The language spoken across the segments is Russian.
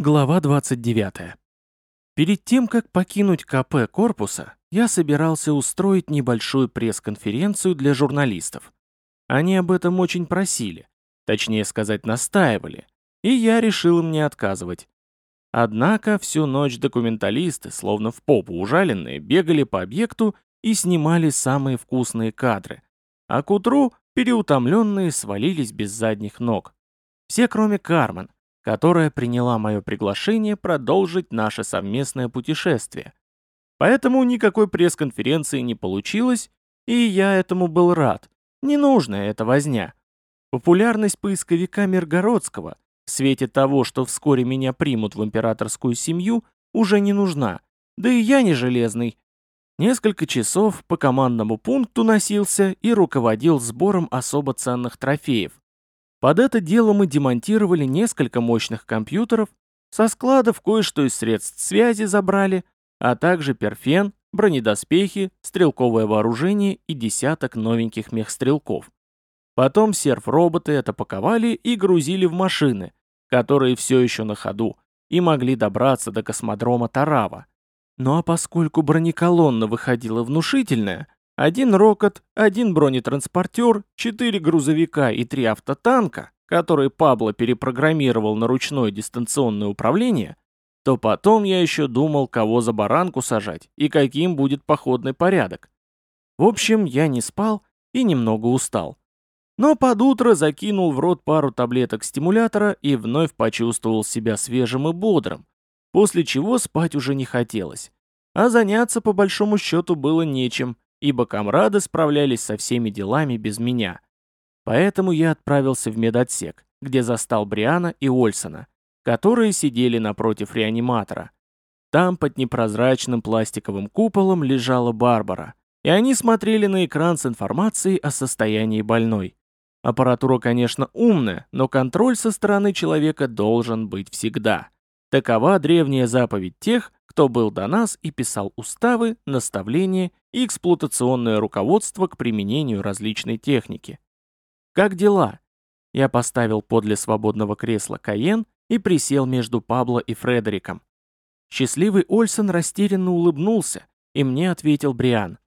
Глава 29. Перед тем, как покинуть КП корпуса, я собирался устроить небольшую пресс-конференцию для журналистов. Они об этом очень просили, точнее сказать, настаивали, и я решил им не отказывать. Однако всю ночь документалисты, словно в попу ужаленные, бегали по объекту и снимали самые вкусные кадры, а к утру переутомленные свалились без задних ног. Все, кроме Кармен, которая приняла мое приглашение продолжить наше совместное путешествие. Поэтому никакой пресс-конференции не получилось, и я этому был рад. Ненужная эта возня. Популярность поисковика Миргородского в свете того, что вскоре меня примут в императорскую семью, уже не нужна. Да и я не железный. Несколько часов по командному пункту носился и руководил сбором особо ценных трофеев, под это дело мы демонтировали несколько мощных компьютеров, со складов кое-что из средств связи забрали, а также перфен, бронедоспехи, стрелковое вооружение и десяток новеньких мехстрелков. Потом серф-роботы это паковали и грузили в машины, которые все еще на ходу, и могли добраться до космодрома Тарава. Ну а поскольку бронеколонна выходила внушительная, один рокот, один бронетранспортер, четыре грузовика и три автотанка, которые Пабло перепрограммировал на ручное дистанционное управление, то потом я еще думал, кого за баранку сажать и каким будет походный порядок. В общем, я не спал и немного устал. Но под утро закинул в рот пару таблеток стимулятора и вновь почувствовал себя свежим и бодрым, после чего спать уже не хотелось. А заняться по большому счету было нечем, ибо комрады справлялись со всеми делами без меня. Поэтому я отправился в медотсек, где застал Бриана и Ольсона, которые сидели напротив реаниматора. Там под непрозрачным пластиковым куполом лежала Барбара, и они смотрели на экран с информацией о состоянии больной. Аппаратура, конечно, умная, но контроль со стороны человека должен быть всегда. Такова древняя заповедь тех, кто был до нас и писал уставы, наставления и эксплуатационное руководство к применению различной техники. «Как дела?» Я поставил подле свободного кресла Каен и присел между Пабло и Фредериком. Счастливый Ольсон растерянно улыбнулся, и мне ответил Бриан.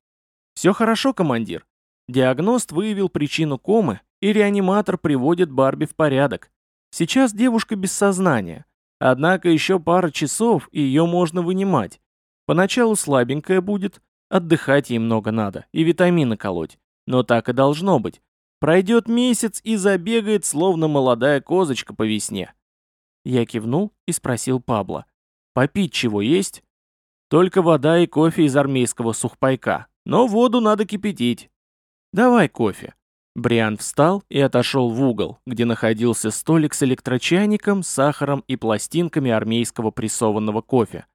«Все хорошо, командир. Диагност выявил причину комы, и реаниматор приводит Барби в порядок. Сейчас девушка без сознания, Однако еще пара часов, и ее можно вынимать. Поначалу слабенькая будет, отдыхать ей много надо, и витамины колоть. Но так и должно быть. Пройдет месяц и забегает, словно молодая козочка по весне. Я кивнул и спросил Пабло. «Попить чего есть?» «Только вода и кофе из армейского сухпайка. Но воду надо кипятить». «Давай кофе», Бриан встал и отошел в угол, где находился столик с электрочайником, сахаром и пластинками армейского прессованного кофе.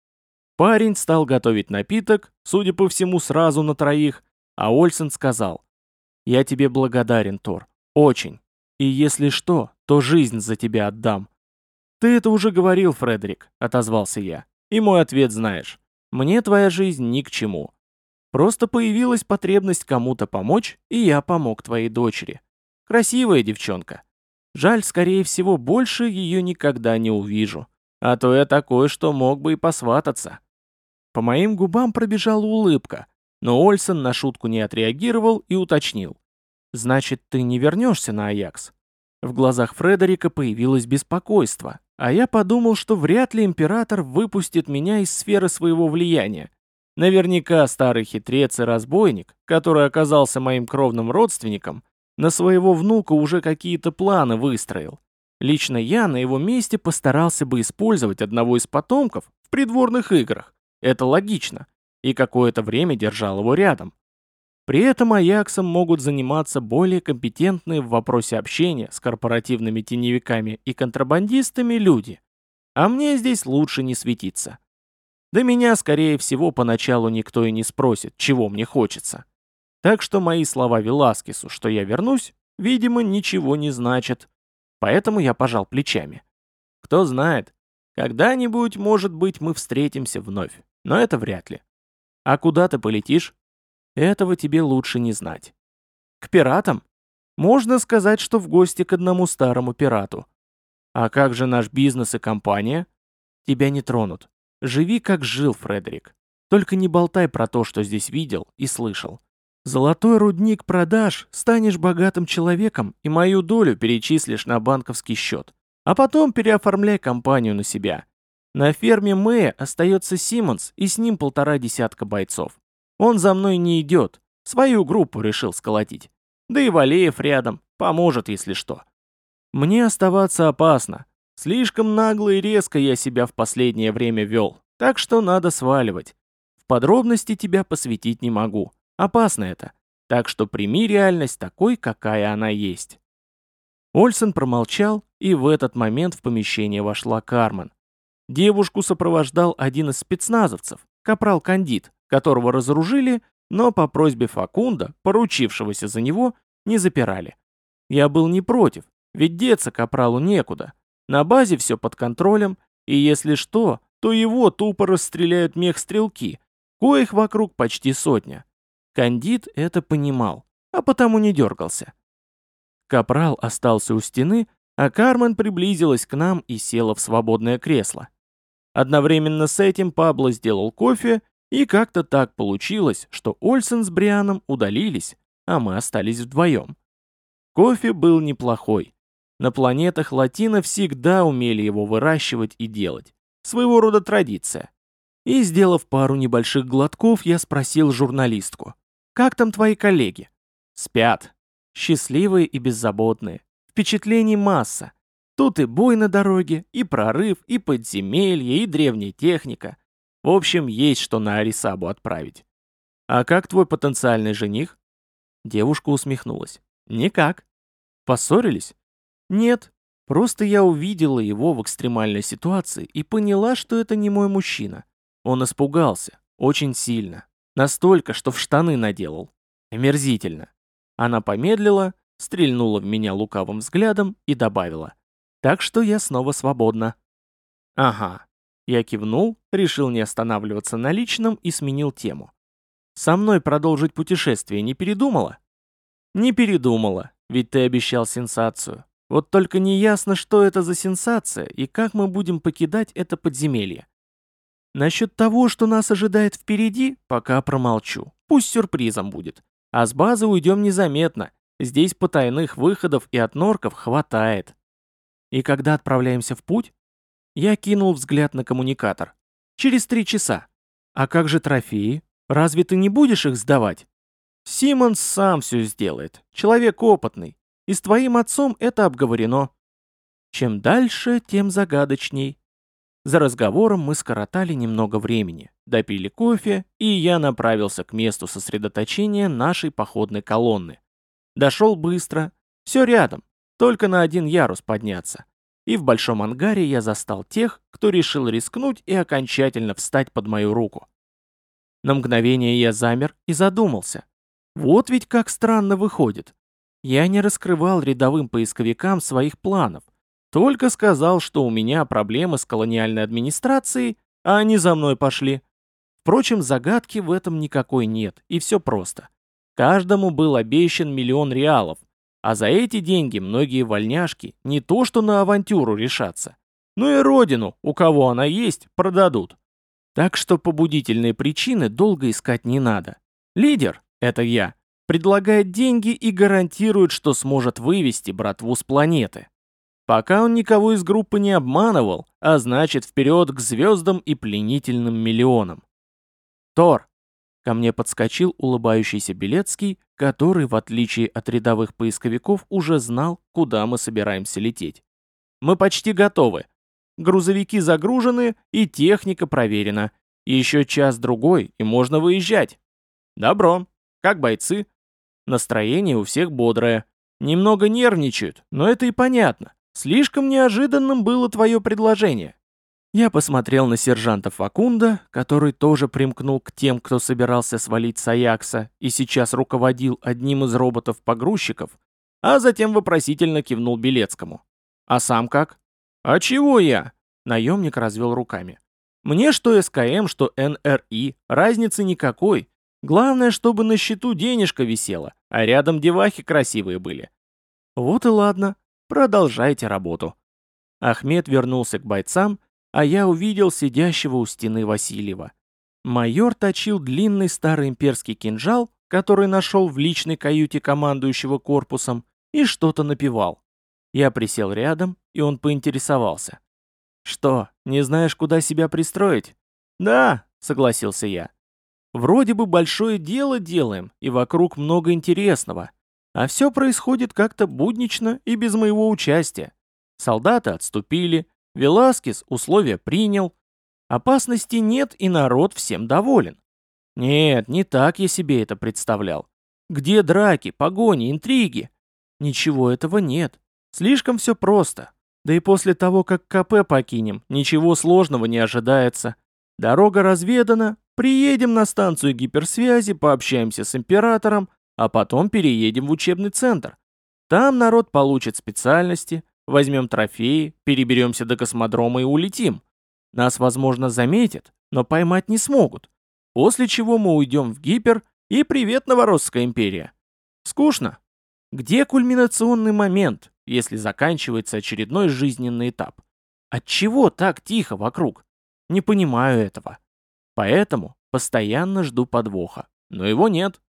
Парень стал готовить напиток, судя по всему, сразу на троих, а Ольсен сказал, «Я тебе благодарен, Тор, очень. И если что, то жизнь за тебя отдам». «Ты это уже говорил, Фредерик», — отозвался я. «И мой ответ знаешь. Мне твоя жизнь ни к чему. Просто появилась потребность кому-то помочь, и я помог твоей дочери. Красивая девчонка. Жаль, скорее всего, больше ее никогда не увижу. А то я такой, что мог бы и посвататься. По моим губам пробежала улыбка, но Ольсон на шутку не отреагировал и уточнил. «Значит, ты не вернешься на Аякс?» В глазах Фредерика появилось беспокойство, а я подумал, что вряд ли император выпустит меня из сферы своего влияния. Наверняка старый хитрец и разбойник, который оказался моим кровным родственником, на своего внука уже какие-то планы выстроил. Лично я на его месте постарался бы использовать одного из потомков в придворных играх. Это логично. И какое-то время держал его рядом. При этом Аяксом могут заниматься более компетентные в вопросе общения с корпоративными теневиками и контрабандистами люди. А мне здесь лучше не светиться. Да меня, скорее всего, поначалу никто и не спросит, чего мне хочется. Так что мои слова Веласкесу, что я вернусь, видимо, ничего не значат. Поэтому я пожал плечами. Кто знает, когда-нибудь, может быть, мы встретимся вновь. Но это вряд ли. А куда ты полетишь? Этого тебе лучше не знать. К пиратам? Можно сказать, что в гости к одному старому пирату. А как же наш бизнес и компания? Тебя не тронут. Живи, как жил Фредерик. Только не болтай про то, что здесь видел и слышал. Золотой рудник продашь, станешь богатым человеком и мою долю перечислишь на банковский счет. А потом переоформляй компанию на себя. На ферме Мэя остается Симмонс и с ним полтора десятка бойцов. Он за мной не идет, свою группу решил сколотить. Да и Валеев рядом, поможет, если что. Мне оставаться опасно. Слишком нагло и резко я себя в последнее время вел, так что надо сваливать. В подробности тебя посвятить не могу. Опасно это. Так что прими реальность такой, какая она есть. Ольсен промолчал, и в этот момент в помещение вошла Кармен. Девушку сопровождал один из спецназовцев, капрал Кандид, которого разоружили, но по просьбе Факунда, поручившегося за него, не запирали. Я был не против, ведь деться капралу некуда. На базе все под контролем, и если что, то его тупо расстреляют мех-стрелки, коих вокруг почти сотня. Кандид это понимал, а потому не дергался. Капрал остался у стены, а Кармен приблизилась к нам и села в свободное кресло. Одновременно с этим Пабло сделал кофе, и как-то так получилось, что Ольсен с Брианом удалились, а мы остались вдвоем. Кофе был неплохой. На планетах Латина всегда умели его выращивать и делать. Своего рода традиция. И, сделав пару небольших глотков, я спросил журналистку. Как там твои коллеги? Спят. Счастливые и беззаботные. Впечатлений масса. Тут и бой на дороге, и прорыв, и подземелье, и древняя техника. В общем, есть что на Арисабу отправить. А как твой потенциальный жених? Девушка усмехнулась. Никак. Поссорились? Нет. Просто я увидела его в экстремальной ситуации и поняла, что это не мой мужчина. Он испугался. Очень сильно. Настолько, что в штаны наделал. Омерзительно. Она помедлила, стрельнула в меня лукавым взглядом и добавила. Так что я снова свободна. Ага. Я кивнул, решил не останавливаться на личном и сменил тему. Со мной продолжить путешествие не передумала? Не передумала, ведь ты обещал сенсацию. Вот только не ясно, что это за сенсация и как мы будем покидать это подземелье. Насчет того, что нас ожидает впереди, пока промолчу. Пусть сюрпризом будет. А с базы уйдем незаметно. Здесь потайных выходов и от норков хватает. И когда отправляемся в путь? Я кинул взгляд на коммуникатор. Через три часа. А как же трофеи? Разве ты не будешь их сдавать? Симонс сам все сделает. Человек опытный. И с твоим отцом это обговорено. Чем дальше, тем загадочней. За разговором мы скоротали немного времени, допили кофе, и я направился к месту сосредоточения нашей походной колонны. Дошел быстро, все рядом, только на один ярус подняться. И в большом ангаре я застал тех, кто решил рискнуть и окончательно встать под мою руку. На мгновение я замер и задумался. Вот ведь как странно выходит. Я не раскрывал рядовым поисковикам своих планов, только сказал, что у меня проблемы с колониальной администрацией, а они за мной пошли. Впрочем, загадки в этом никакой нет, и все просто. Каждому был обещан миллион реалов, а за эти деньги многие вольняшки не то что на авантюру решатся, но и родину, у кого она есть, продадут. Так что побудительные причины долго искать не надо. Лидер, это я, предлагает деньги и гарантирует, что сможет вывести братву с планеты. Пока он никого из группы не обманывал, а значит вперед к звездам и пленительным миллионам. Тор. Ко мне подскочил улыбающийся Белецкий, который, в отличие от рядовых поисковиков, уже знал, куда мы собираемся лететь. Мы почти готовы. Грузовики загружены и техника проверена. Еще час-другой, и можно выезжать. Добро. Как бойцы? Настроение у всех бодрое. Немного нервничают, но это и понятно. Слишком неожиданным было твое предложение. Я посмотрел на сержанта Факунда, который тоже примкнул к тем, кто собирался свалить с Аякса и сейчас руководил одним из роботов-погрузчиков, а затем вопросительно кивнул Белецкому. «А сам как?» «А чего я?» Наемник развел руками. «Мне что СКМ, что НРИ, разницы никакой. Главное, чтобы на счету денежка висела, а рядом девахи красивые были». «Вот и ладно. Продолжайте работу. Ахмед вернулся к бойцам, а я увидел сидящего у стены Васильева. Майор точил длинный старый имперский кинжал, который нашел в личной каюте командующего корпусом, и что-то напевал. Я присел рядом, и он поинтересовался. «Что, не знаешь, куда себя пристроить?» «Да», — согласился я. «Вроде бы большое дело делаем, и вокруг много интересного, а все происходит как-то буднично и без моего участия. Солдаты отступили, Веласкес условия принял, опасности нет и народ всем доволен. Нет, не так я себе это представлял. Где драки, погони, интриги? Ничего этого нет. Слишком все просто. Да и после того, как КП покинем, ничего сложного не ожидается. Дорога разведана, приедем на станцию гиперсвязи, пообщаемся с императором, а потом переедем в учебный центр. Там народ получит специальности, возьмем трофеи, переберемся до космодрома и улетим. Нас, возможно, заметят, но поймать не смогут. После чего мы уйдем в гипер и привет, Новоросская империя. Скучно? Где кульминационный момент, если заканчивается очередной жизненный этап? Отчего так тихо вокруг? Не понимаю этого. Поэтому постоянно жду подвоха. Но его нет.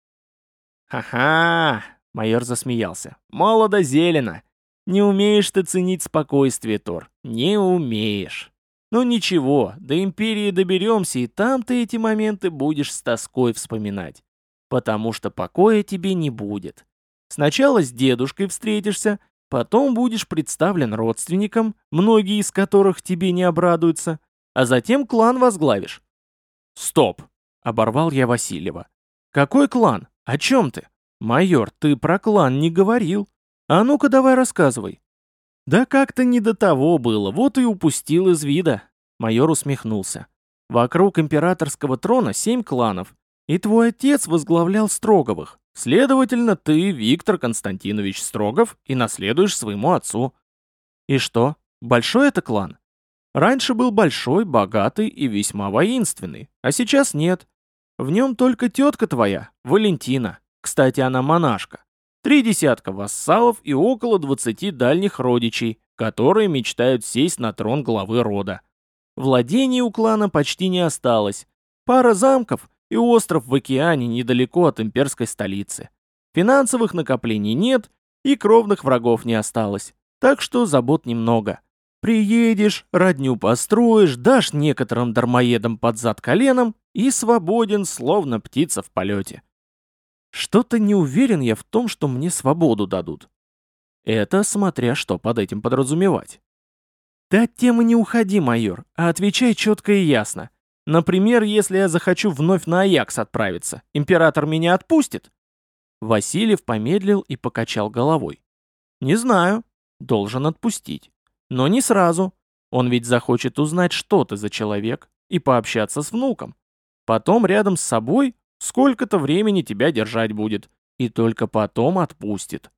«Ха-ха!» — майор засмеялся. «Молодо зелено! Не умеешь ты ценить спокойствие, Тор. Не умеешь. Ну ничего, до Империи доберемся, и там ты эти моменты будешь с тоской вспоминать. Потому что покоя тебе не будет. Сначала с дедушкой встретишься, потом будешь представлен родственникам, многие из которых тебе не обрадуются, а затем клан возглавишь. «Стоп!» — оборвал я Васильева. «Какой клан? О чем ты? Майор, ты про клан не говорил. А ну-ка давай рассказывай». «Да как-то не до того было, вот и упустил из вида», — майор усмехнулся. «Вокруг императорского трона семь кланов, и твой отец возглавлял Строговых. Следовательно, ты, Виктор Константинович Строгов, и наследуешь своему отцу». «И что, большой это клан?» «Раньше был большой, богатый и весьма воинственный, а сейчас нет. В нем только тетка твоя, Валентина. Кстати, она монашка. Три десятка вассалов и около двадцати дальних родичей, которые мечтают сесть на трон главы рода. Владений у клана почти не осталось. Пара замков и остров в океане недалеко от имперской столицы. Финансовых накоплений нет и кровных врагов не осталось. Так что забот немного. Приедешь, родню построишь, дашь некоторым дармоедам под зад коленом и свободен, словно птица в полете. Что-то не уверен я в том, что мне свободу дадут. Это смотря что под этим подразумевать. Ты от темы не уходи, майор, а отвечай четко и ясно. Например, если я захочу вновь на Аякс отправиться, император меня отпустит? Васильев помедлил и покачал головой. Не знаю. Должен отпустить. Но не сразу. Он ведь захочет узнать, что ты за человек, и пообщаться с внуком. Потом рядом с собой сколько-то времени тебя держать будет, и только потом отпустит.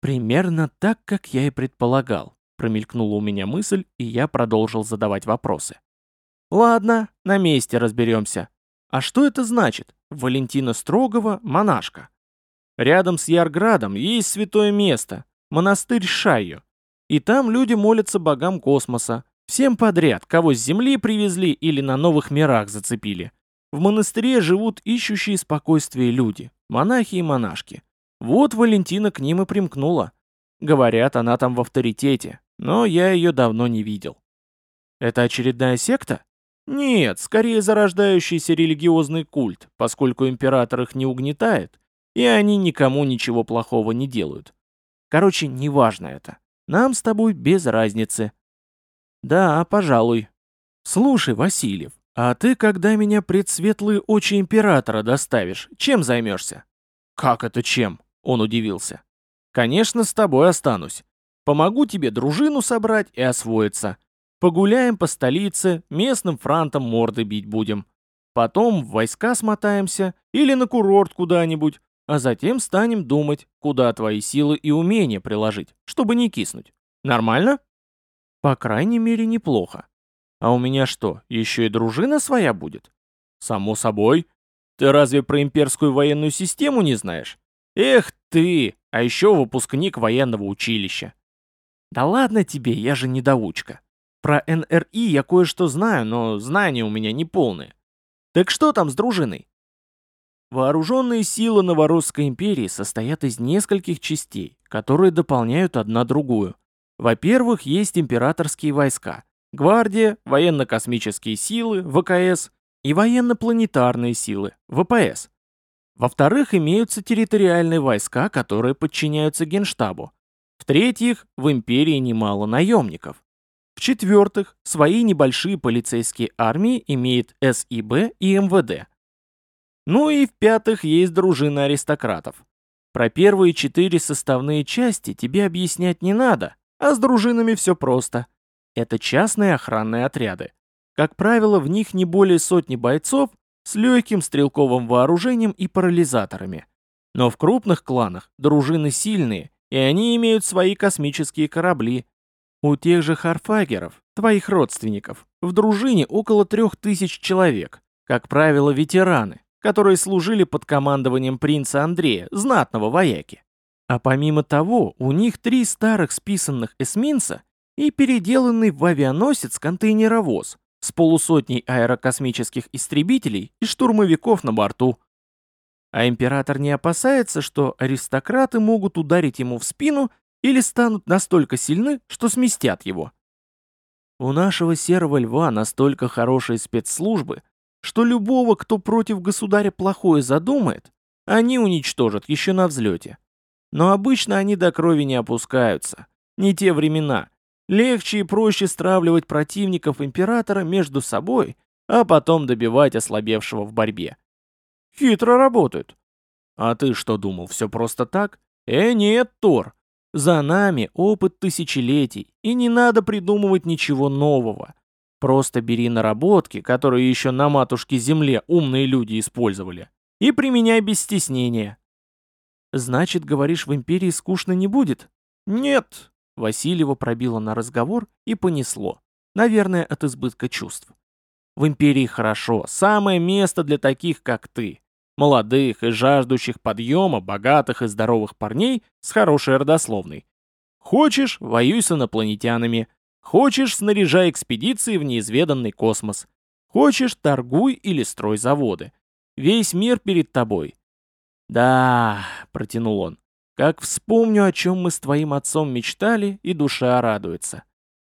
Примерно так, как я и предполагал, промелькнула у меня мысль, и я продолжил задавать вопросы. Ладно, на месте разберемся. А что это значит? Валентина Строгова – монашка. Рядом с Ярградом есть святое место – монастырь Шайо. И там люди молятся богам космоса, Всем подряд, кого с Земли привезли или на новых мирах зацепили. В монастыре живут ищущие спокойствие люди, монахи и монашки. Вот Валентина к ним и примкнула. Говорят, она там в авторитете, но я ее давно не видел. Это очередная секта? Нет, скорее зарождающийся религиозный культ, поскольку император их не угнетает, и они никому ничего плохого не делают. Короче, неважно это. Нам с тобой без разницы, «Да, пожалуй». «Слушай, Васильев, а ты, когда меня пред светлые очи императора доставишь, чем займешься?» «Как это чем?» — он удивился. «Конечно, с тобой останусь. Помогу тебе дружину собрать и освоиться. Погуляем по столице, местным франтом морды бить будем. Потом в войска смотаемся или на курорт куда-нибудь, а затем станем думать, куда твои силы и умения приложить, чтобы не киснуть. Нормально?» По крайней мере, неплохо. А у меня что, еще и дружина своя будет? Само собой. Ты разве про имперскую военную систему не знаешь? Эх ты, а еще выпускник военного училища. Да ладно тебе, я же недоучка. Про НРИ я кое-что знаю, но знания у меня не полные. Так что там с дружиной? Вооруженные силы Новоросской империи состоят из нескольких частей, которые дополняют одна другую. Во-первых, есть императорские войска, гвардия, военно-космические силы, ВКС и военно-планетарные силы, ВПС. Во-вторых, имеются территориальные войска, которые подчиняются Генштабу. В-третьих, в империи немало наемников. В-четвертых, свои небольшие полицейские армии имеет СИБ и МВД. Ну и в-пятых, есть дружина аристократов. Про первые четыре составные части тебе объяснять не надо, а с дружинами все просто. Это частные охранные отряды. Как правило, в них не более сотни бойцов с легким стрелковым вооружением и парализаторами. Но в крупных кланах дружины сильные, и они имеют свои космические корабли. У тех же харфагеров, твоих родственников, в дружине около трех тысяч человек, как правило, ветераны, которые служили под командованием принца Андрея, знатного вояки. А помимо того, у них три старых списанных эсминца и переделанный в авианосец контейнеровоз с полусотней аэрокосмических истребителей и штурмовиков на борту. А император не опасается, что аристократы могут ударить ему в спину или станут настолько сильны, что сместят его. У нашего серого льва настолько хорошие спецслужбы, что любого, кто против государя плохое задумает, они уничтожат еще на взлете. Но обычно они до крови не опускаются. Не те времена. Легче и проще стравливать противников императора между собой, а потом добивать ослабевшего в борьбе. Хитро работают. А ты что думал, все просто так? Э, нет, Тор. За нами опыт тысячелетий, и не надо придумывать ничего нового. Просто бери наработки, которые еще на матушке Земле умные люди использовали, и применяй без стеснения. Значит, говоришь, в Империи скучно не будет? Нет. Васильева пробила на разговор и понесло. Наверное, от избытка чувств. В Империи хорошо, самое место для таких, как ты. Молодых и жаждущих подъема, богатых и здоровых парней с хорошей родословной. Хочешь, воюй с инопланетянами, Хочешь, снаряжай экспедиции в неизведанный космос. Хочешь, торгуй или строй заводы. Весь мир перед тобой. Да, протянул он. Как вспомню, о чем мы с твоим отцом мечтали, и душа радуется.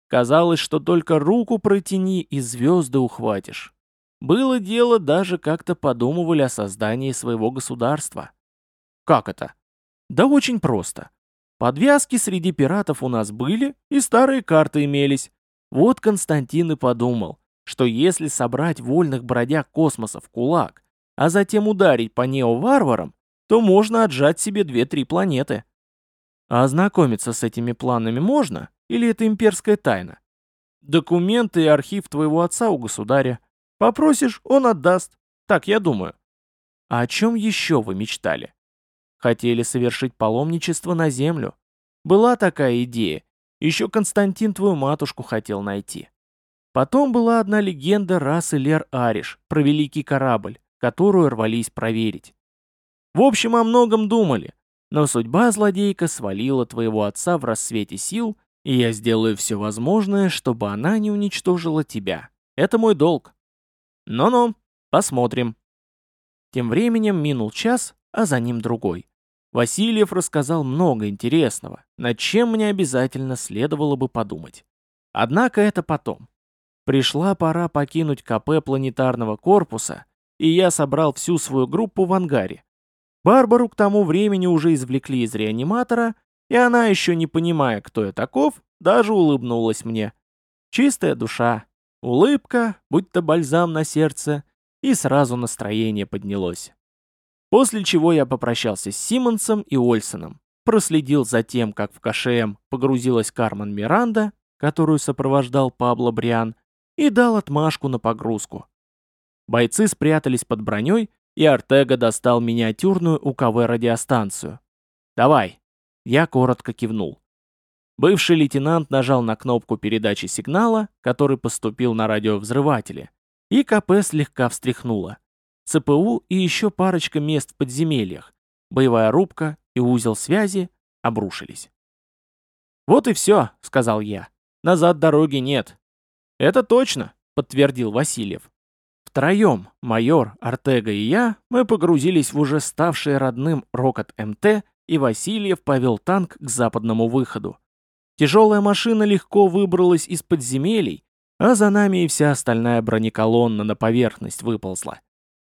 Казалось, что только руку протяни и звезды ухватишь. Было дело, даже как-то подумывали о создании своего государства. Как это? Да очень просто. Подвязки среди пиратов у нас были, и старые карты имелись. Вот Константин и подумал, что если собрать вольных бродяг космоса в кулак, а затем ударить по нео-варварам, то можно отжать себе две-три планеты. А ознакомиться с этими планами можно, или это имперская тайна? Документы и архив твоего отца у государя. Попросишь, он отдаст. Так я думаю. А о чем еще вы мечтали? Хотели совершить паломничество на землю. Была такая идея. Еще Константин твою матушку хотел найти. Потом была одна легенда расы Лер-Ариш про великий корабль, которую рвались проверить. В общем, о многом думали, но судьба злодейка свалила твоего отца в рассвете сил, и я сделаю все возможное, чтобы она не уничтожила тебя. Это мой долг. Ну-ну, посмотрим. Тем временем минул час, а за ним другой. Васильев рассказал много интересного, над чем мне обязательно следовало бы подумать. Однако это потом. Пришла пора покинуть КП планетарного корпуса, и я собрал всю свою группу в ангаре. Барбару к тому времени уже извлекли из реаниматора, и она, еще не понимая, кто я таков, даже улыбнулась мне. Чистая душа, улыбка, будто бальзам на сердце, и сразу настроение поднялось. После чего я попрощался с Симмонсом и Ольсоном, проследил за тем, как в КШМ погрузилась Кармен Миранда, которую сопровождал Пабло Бриан, и дал отмашку на погрузку. Бойцы спрятались под броней, и Артега достал миниатюрную УКВ-радиостанцию. «Давай!» Я коротко кивнул. Бывший лейтенант нажал на кнопку передачи сигнала, который поступил на радиовзрывателе, и КП слегка встряхнуло. ЦПУ и еще парочка мест в подземельях, боевая рубка и узел связи обрушились. «Вот и все», — сказал я. «Назад дороги нет. «Это точно», — подтвердил Васильев. Втроем, майор, Артега и я, мы погрузились в уже ставший родным Рокот МТ, и Васильев повел танк к западному выходу. Тяжелая машина легко выбралась из подземелий, а за нами и вся остальная бронеколонна на поверхность выползла.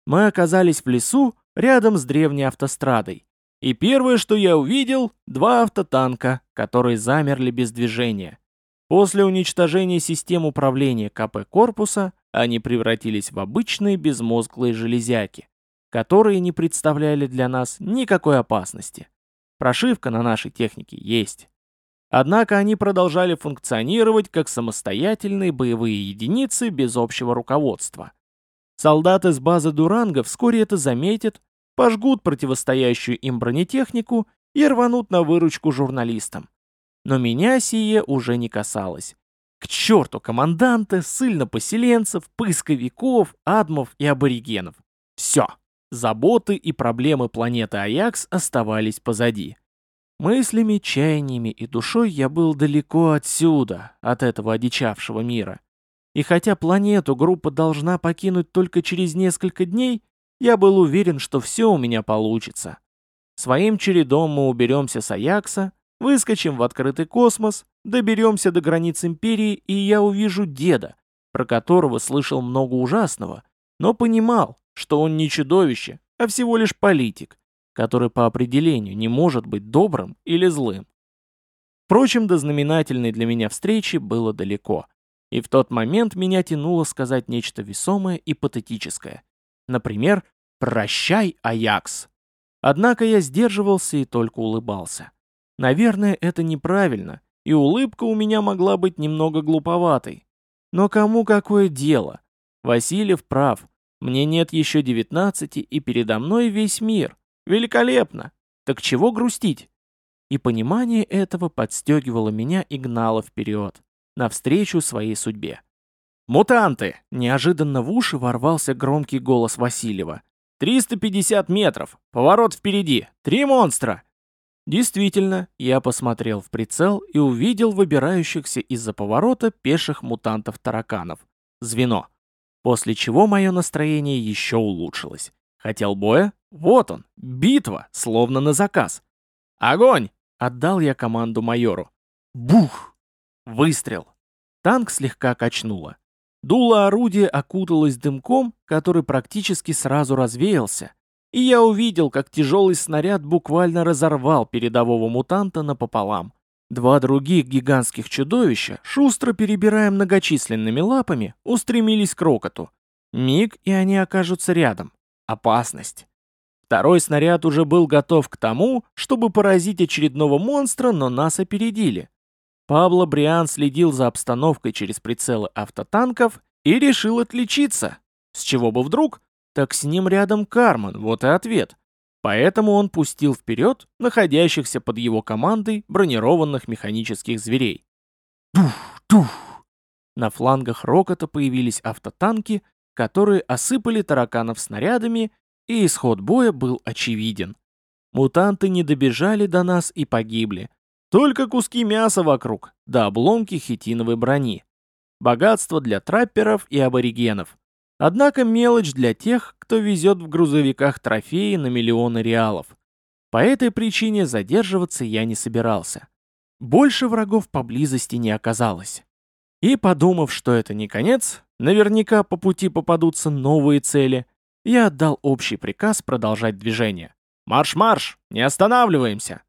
Мы оказались в лесу, рядом с древней автострадой. И первое, что я увидел, два автотанка, которые замерли без движения. После уничтожения систем управления КП корпуса они превратились в обычные безмозглые железяки, которые не представляли для нас никакой опасности. Прошивка на нашей технике есть. Однако они продолжали функционировать как самостоятельные боевые единицы без общего руководства. Солдаты с базы Дуранга вскоре это заметят, пожгут противостоящую им бронетехнику и рванут на выручку журналистам. Но меня сие уже не касалось. К черту команданты, ссыльно-поселенцев, поисковиков, адмов и аборигенов. Все. Заботы и проблемы планеты Аякс оставались позади. Мыслями, чаяниями и душой я был далеко отсюда, от этого одичавшего мира. И хотя планету группа должна покинуть только через несколько дней, я был уверен, что все у меня получится. Своим чередом мы уберемся с Аякса, выскочим в открытый космос, доберемся до границ Империи, и я увижу деда, про которого слышал много ужасного, но понимал, что он не чудовище, а всего лишь политик, который по определению не может быть добрым или злым. Впрочем, до знаменательной для меня встречи было далеко, и в тот момент меня тянуло сказать нечто весомое и патетическое. Например, «Прощай, Аякс!» Однако я сдерживался и только улыбался. Наверное, это неправильно, и улыбка у меня могла быть немного глуповатой. Но кому какое дело? Васильев прав. Мне нет еще девятнадцати, и передо мной весь мир. Великолепно! Так чего грустить? И понимание этого подстегивало меня и гнало вперед, навстречу своей судьбе. «Мутанты!» — неожиданно в уши ворвался громкий голос Васильева. «350 метров! Поворот впереди! Три монстра!» Действительно, я посмотрел в прицел и увидел выбирающихся из-за поворота пеших мутантов-тараканов. Звено. После чего мое настроение еще улучшилось. Хотел боя? Вот он. Битва, словно на заказ. «Огонь!» — отдал я команду майору. Бух! Выстрел. Танк слегка качнуло. Дуло орудия окуталось дымком, который практически сразу развеялся, и я увидел, как тяжелый снаряд буквально разорвал передового мутанта напополам. Два других гигантских чудовища, шустро перебирая многочисленными лапами, устремились к рокоту. Миг, и они окажутся рядом. Опасность. Второй снаряд уже был готов к тому, чтобы поразить очередного монстра, но нас опередили. Пабло Бриан следил за обстановкой через прицелы автотанков и решил отличиться. С чего бы вдруг? Так с ним рядом Карман, вот и ответ. Поэтому он пустил вперед находящихся под его командой бронированных механических зверей. Туф, туф. На флангах Рокота появились автотанки, которые осыпали тараканов снарядами, и исход боя был очевиден. Мутанты не добежали до нас и погибли. Только куски мяса вокруг, да обломки хитиновой брони. Богатство для трапперов и аборигенов. Однако мелочь для тех, кто везет в грузовиках трофеи на миллионы реалов. По этой причине задерживаться я не собирался. Больше врагов поблизости не оказалось. И подумав, что это не конец, наверняка по пути попадутся новые цели, я отдал общий приказ продолжать движение. «Марш-марш! Не останавливаемся!»